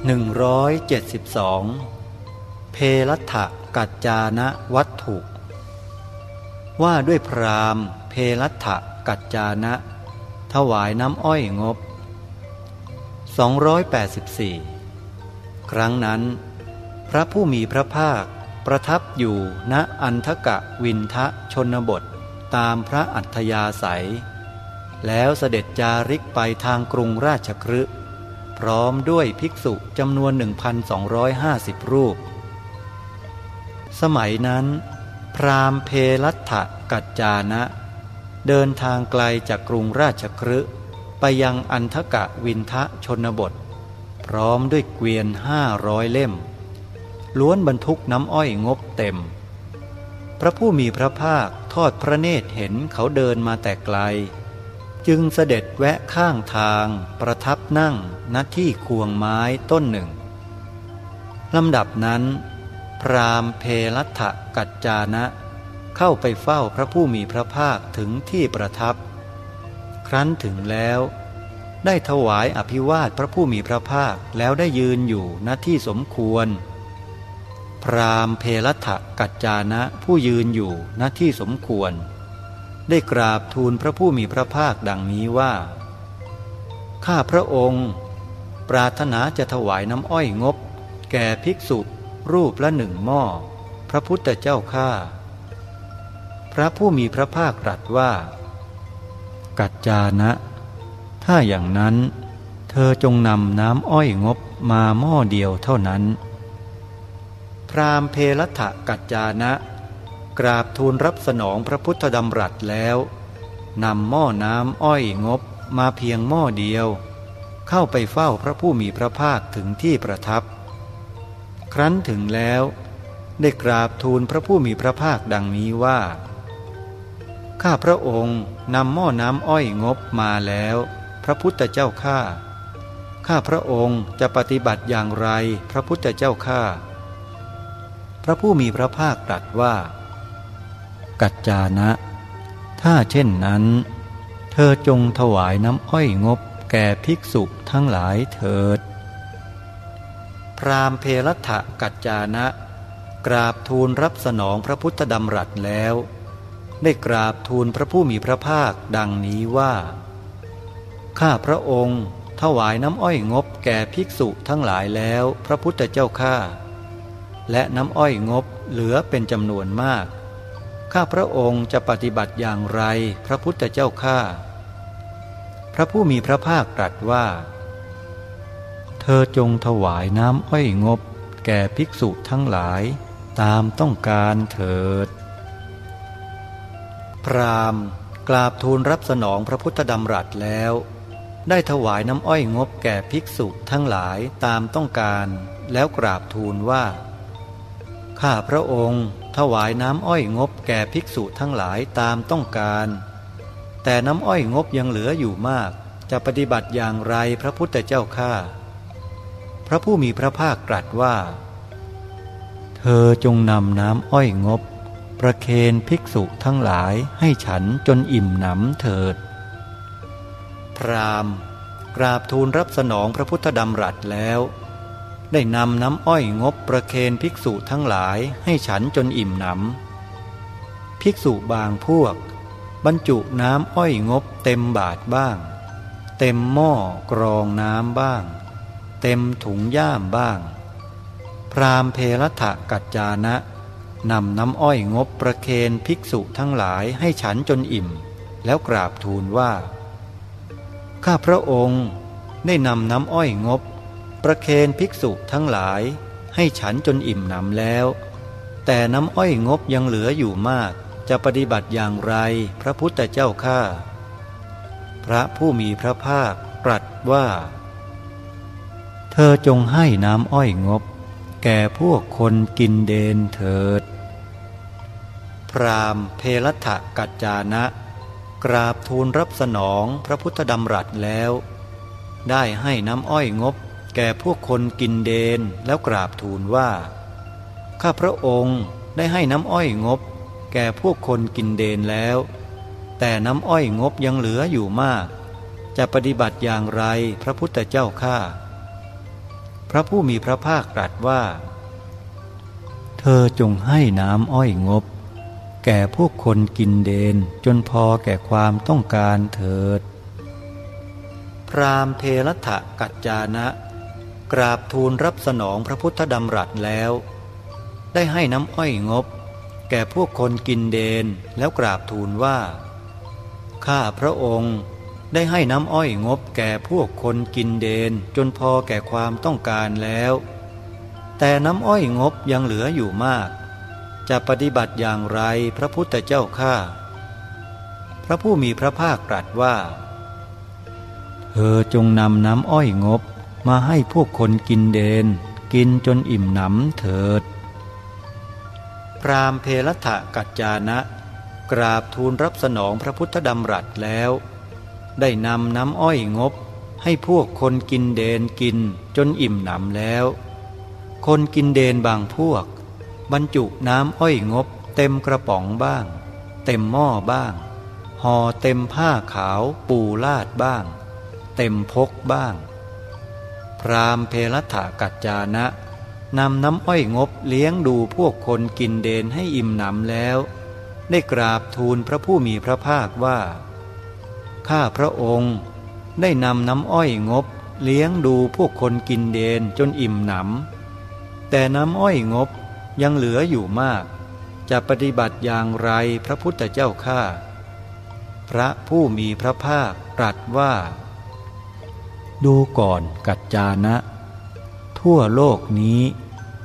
172 เพลัตถกัจจานะวัตถุ ว่าด้วยพรามเพลัตถกัจจานะ ถวายน้ำอ้อยงบ 284 ครั้งนั้น พระผู้มีพระภาคประทับอยู่ณอันทกะวินทะชนบทตามพระอัธยาศัย แล้วเสด็จจาริกไปทางกรุงราชครึ พร้อมด้วยภิกษุจำนวน 1,250 รูป สมัยนั้น พรามเพลัตถกัจจานะ เดินทางไกลจากกรุงราชครึไปยังอันทกะวินทะชนบท พร้อมด้วยเกวียนห้าร้อยเล่ม ล้วนบรรทุกน้ำอ้อยงบเต็ม พระผู้มีพระภาคทอดพระเนตรเห็นเขาเดินมาแต่ไกล จึงเสด็จแวะข้างทางประทับนั่งณที่ควงไม้ต้นหนึ่งลำดับนั้น พรามเพลัตถกัจจานะ เข้าไปเฝ้าพระผู้มีพระภาคถึงที่ประทับ ครั้นถึงแล้ว ได้ถวายอภิวาทพระผู้มีพระภาคแล้วได้ยืนอยู่ณที่สมควร พรามเพลัตถกัจจานะผู้ยืนอยู่ณที่สมควร ได้กราบทูลพระผู้มีพระภาคดังนี้ว่า ข้าพระองค์ ปรารถนาจะถวายน้ำอ้อยงบ แก่ภิกษุ รูปละหนึ่งหม้อ พระพุทธเจ้าข้าพระผู้มีพระภาคตรัสว่า กัจจานะ ถ้าอย่างนั้น เธอจงนำน้ำอ้อยงบมาหม้อเดียวเท่านั้น พรามเพลทะกัจจานะ กราบทูลรับสนองพระพุทธดำรัสแล้วนำหม้อน้ำอ้อยงบมาเพียงหม้อเดียว เข้าไปเฝ้าพระผู้มีพระภาคถึงที่ประทับ ครั้นถึงแล้ว ได้กราบทูลพระผู้มีพระภาคดังนี้ว่า ข้าพระองค์นำหม้อน้ำอ้อยงบมาแล้ว พระพุทธเจ้าข้าข้าพระองค์จะปฏิบัติอย่างไรพระพุทธเจ้าข้าพระผู้มีพระภาคตรัสว่า กัจจานะ ถ้าเช่นนั้น เธอจงถวายน้ำอ้อยงบแก่ภิกษุทั้งหลายเถิด พรามเพรัตกัจจานะ กราบทูลรับสนองพระพุทธดำรัสแล้ว ได้กราบทูลพระผู้มีพระภาคดังนี้ว่า ข้าพระองค์ ถวายน้ำอ้อยงบแก่ภิกษุทั้งหลายแล้วพระพุทธเจ้าข้าและน้ำอ้อยงบเหลือเป็นจำนวนมาก ข้าพระองค์จะปฏิบัติอย่างไรพระพุทธเจ้าข้าพระผู้มีพระภาคตรัสว่า เธอจงถวายน้ำอ้อยงบ แก่ภิกษุทั้งหลาย ตามต้องการเถิด พรามกราบทูลรับสนองพระพุทธดำรัสแล้ว ได้ถวายน้ำอ้อยงบแก่ภิกษุทั้งหลายตามต้องการ แล้วกราบทูลว่า ข้าพระองค์ ถวายน้ำอ้อยงบแก่ภิกษุทั้งหลายตามต้องการ แต่น้ำอ้อยงบยังเหลืออยู่มาก จะปฏิบัติอย่างไรพระพุทธเจ้าข้าพระผู้มีพระภาคตรัสว่า เธอจงนำน้ำอ้อยงบ ประเคนภิกษุทั้งหลายให้ฉันจนอิ่มหนำเถิด พรามกราบทูลรับสนองพระพุทธดำรัสแล้ว ได้นำน้ำอ้อยงบประเคนภิกษุทั้งหลายให้ฉันจนอิ่มหนำภิกษุบางพวก บรรจุน้ำอ้อยงบเต็มบาทบ้าง เต็มหม้อกรองน้ำบ้าง เต็มถุงย่ามบ้าง พรามเพลทะกัจจานะนำน้ำอ้อยงบประเคนภิกษุทั้งหลายให้ฉันจนอิ่ม แล้วกราบทูลว่า ข้าพระองค์ได้นำน้ำอ้อยงบ ประเคนภิกษุทั้งหลาย ให้ฉันจนอิ่มหนำแล้ว แต่น้ำอ้อยงบยังเหลืออยู่มาก จะปฏิบัติอย่างไรพระพุทธเจ้าข้าพระผู้มีพระภาคตรัสว่า เธอจงให้น้ำอ้อยงบ แก่พวกคนกินเดนเถิด พรามเพลัทะกัจจานะ กราบทูลรับสนองพระพุทธดำรัสแล้ว ได้ให้น้ำอ้อยงบ แก่พวกคนกินเดนแล้วกราบทูลว่า ข้าพระองค์ได้ให้น้ำอ้อยงบ แก่พวกคนกินเดนแล้ว แต่น้ำอ้อยงบยังเหลืออยู่มาก จะปฏิบัติอย่างไรพระพุทธเจ้าข้าพระผู้มีพระภาคตรัสว่า เธอจงให้น้ำอ้อยงบ แก่พวกคนกินเดนจนพอแก่ความต้องการเถิด พรามเพรทะกัจจานะ กราบทูลรับสนองพระพุทธดำรัสแล้ว ได้ให้น้ำอ้อยงบ แก่พวกคนกินเดนแล้วกราบทูลว่า ข้าพระองค์ได้ให้น้ำอ้อยงบแก่พวกคนกินเดนจนพอแก่ความต้องการแล้ว แต่น้ำอ้อยงบยังเหลืออยู่มาก จะปฏิบัติอย่างไรพระพุทธเจ้าข้าพระผู้มีพระภาคตรัสว่า เธอจงนำน้ำอ้อยงบ มาให้พวกคนกินเดน กินจนอิ่มหนำเถิด พรามเพลทะกัจจานะ กราบทูลรับสนองพระพุทธดำรัสแล้ว ได้นำน้ำอ้อยงบ ให้พวกคนกินเดนกินจนอิ่มหนำแล้ว คนกินเดนบางพวก บรรจุน้ำอ้อยงบ เต็มกระป๋องบ้าง เต็มหม้อบ้างห่อเต็มผ้าขาวปูลาดบ้าง เต็มพกบ้าง พรามเพลถากัจจานะนำน้ำอ้อยงบเลี้ยงดูพวกคนกินเดนให้อิ่มหนำแล้ว ได้กราบทูลพระผู้มีพระภาคว่า ข้าพระองค์ได้นำน้ำอ้อยงบเลี้ยงดูพวกคนกินเดนจนอิ่มหนำแต่น้ำอ้อยงบยังเหลืออยู่มาก จะปฏิบัติอย่างไรพระพุทธเจ้าข้าพระผู้มีพระภาคตรัสว่า ดูก่อนกัจจานะ ทั่วโลกนี้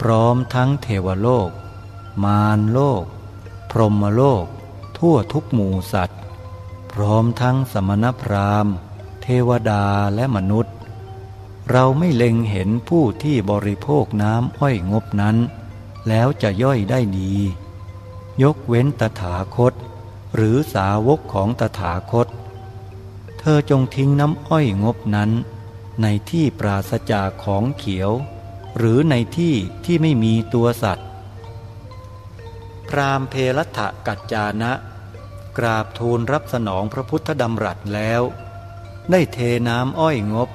พร้อมทั้งเทวโลก มารโลก พรหมโลก ทั่วทุกหมู่สัตว์ พร้อมทั้งสมณพราหมณ์ เทวดาและมนุษย์ เราไม่เล็งเห็นผู้ที่บริโภคน้ำอ้อยงบนั้น แล้วจะย่อยได้ดี ยกเว้นตถาคต หรือสาวกของตถาคต เธอจงทิ้งน้ำอ้อยงบนั้น ในที่ปราศจากของเขียว หรือในที่ที่ไม่มีตัวสัตว์ พรามเพลทะกัจจานะ กราบทูลรับสนองพระพุทธดำรัสแล้ว ได้เทน้ำอ้อยงบ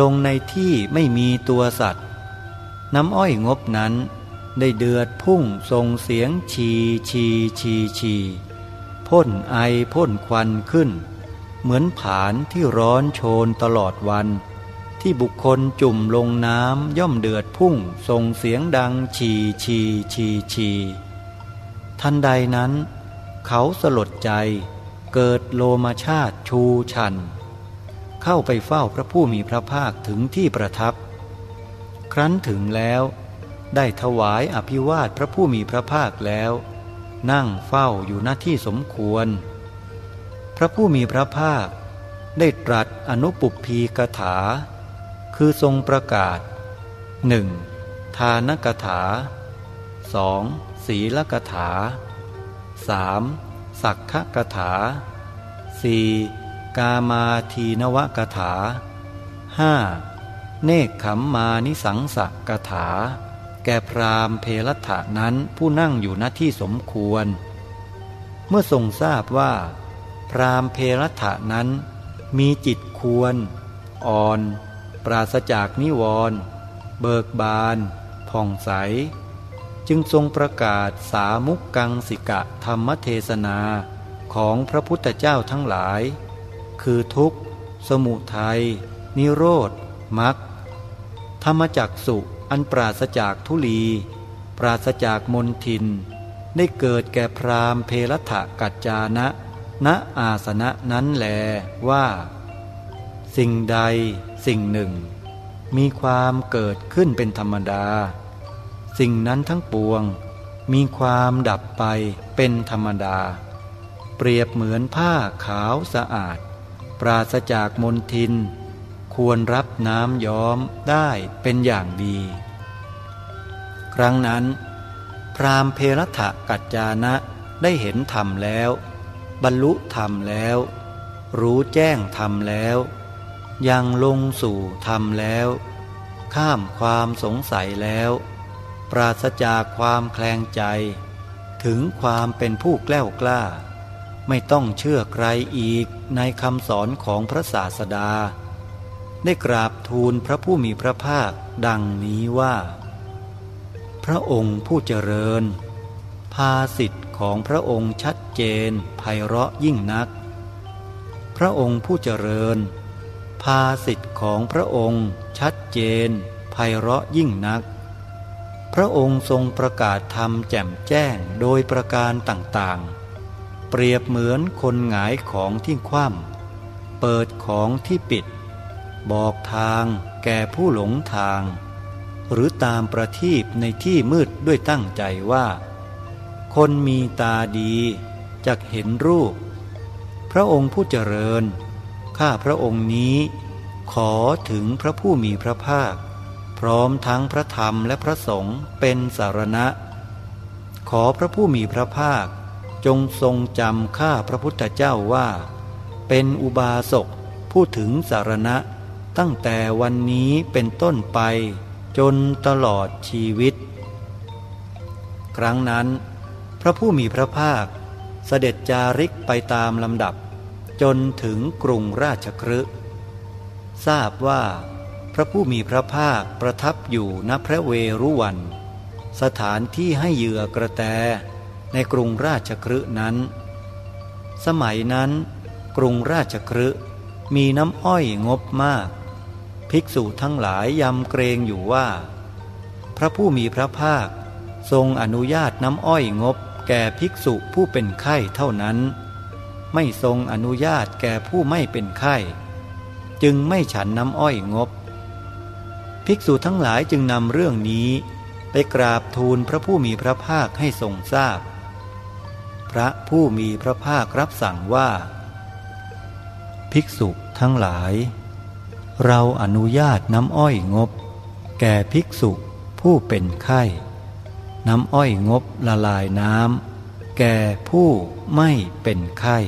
ลงในที่ไม่มีตัวสัตว์ น้ำอ้อยงบนั้นได้เดือดพุ่งทรงเสียงชีชีชีชีพ่นไอพ่นควันขึ้น เหมือนผานที่ร้อนโชนตลอดวัน ที่บุคคลจุ่มลงน้ำย่อมเดือดพุ่งทรงเสียงดังชีชีชีชีทันใดนั้น เขาสลดใจเกิดโลมาชาติชูชัน เข้าไปเฝ้าพระผู้มีพระภาคถึงที่ประทับ ครั้นถึงแล้ว ได้ถวายอภิวาทพระผู้มีพระภาคแล้ว นั่งเฝ้าอยู่หน้าที่สมควร พระผู้มีพระภาคได้ตรัสอนุปุพีกถา คือทรงประกาศหนึ่งทานกถาสองศีลกถา 3. สักขกถา 4. กามาทีนวกถา 5. เนคขมมานิสังสกถา แก่พรามเพลถานั้นผู้นั่งอยู่ณที่สมควร เมื่อทรงทราบว่า พรามเพลถานั้นมีจิตควร อ่อน ราศจากนิวรณ์เบิกบาน ผ่องใส จึงทรงประกาศสามุกกังสิกะธรรมเทศนาของพระพุทธเจ้าทั้งหลาย คือทุกข์ สมุทัย นิโรธมรรคธรรมจักสุอันปราศจากทุลี ปราศจากมนทิน ได้เกิดแก่พรามเพลถะกัจจานะ ณอาสนะนั้นแลว่า สิ่งใดสิ่งหนึ่ง มีความเกิดขึ้นเป็นธรรมดา สิ่งนั้นทั้งปวง มีความดับไปเป็นธรรมดา เปรียบเหมือนผ้าขาวสะอาด ปราศจากมลทิน ควรรับน้ำย้อมได้เป็นอย่างดี ครั้งนั้น พรามเพรถะกัจจานะได้เห็นธรรมแล้ว บรรลุธรรมแล้ว รู้แจ้งธรรมแล้ว ยังลงสู่ธรรมแล้ว ข้ามความสงสัยแล้ว ปราศจากความแคลงใจ ถึงความเป็นผู้แกล้วกล้า ไม่ต้องเชื่อใครอีกในคำสอนของพระศาสดา ได้กราบทูลพระผู้มีพระภาคดังนี้ว่า พระองค์ผู้เจริญ ภาสิทธิ์ของพระองค์ชัดเจนไพเราะยิ่งนัก พระองค์ผู้เจริญ ภาสิทธิ์ของพระองค์ ชัดเจนไพเราะยิ่งนัก พระองค์ทรงประกาศธรรมแจ่มแจ้งโดยประการต่างๆ เปรียบเหมือนคนหงายของที่คว่ำเปิดของที่ปิด บอกทางแก่ผู้หลงทาง หรือตามประทีปในที่มืดด้วยตั้งใจว่า คนมีตาดีจะเห็นรูป พระองค์ผู้เจริญ ข้าพระองค์นี้ ขอถึงพระผู้มีพระภาค พร้อมทั้งพระธรรมและพระสงฆ์เป็นสารณะ ขอพระผู้มีพระภาค จงทรงจำข้าพระพุทธเจ้าว่า เป็นอุบาสกผู้ถึงสารณะ ตั้งแต่วันนี้เป็นต้นไปจนตลอดชีวิต ครั้งนั้น พระผู้มีพระภาคเสด็จจาริกไปตามลำดับ จนถึงกรุงราชครึทราบว่า พระผู้มีพระภาคประทับอยู่ณพระเวรุวัน สถานที่ให้เหยื่อกระแตในกรุงราชครึนั้น สมัยนั้น กรุงราชครึมีน้ำอ้อยงบมาก ภิกษุทั้งหลายยำเกรงอยู่ว่า พระผู้มีพระภาคทรงอนุญาตน้ำอ้อยงบแก่ภิกษุผู้เป็นไข้เท่านั้น ไม่ทรงอนุญาตแก่ผู้ไม่เป็นไข้ จึงไม่ฉันน้ำอ้อยงบ ภิกษุทั้งหลายจึงนำเรื่องนี้ ไปกราบทูลพระผู้มีพระภาคให้ทรงทราบพพระผู้มีพระภาครับสั่งว่า ภิกษุทั้งหลาย เราอนุญาตน้ำอ้อยงบ แก่ภิกษุผู้เป็นไข้ น้ำอ้อยงบละลายน้ำ แก่ผู้ไม่เป็นไข้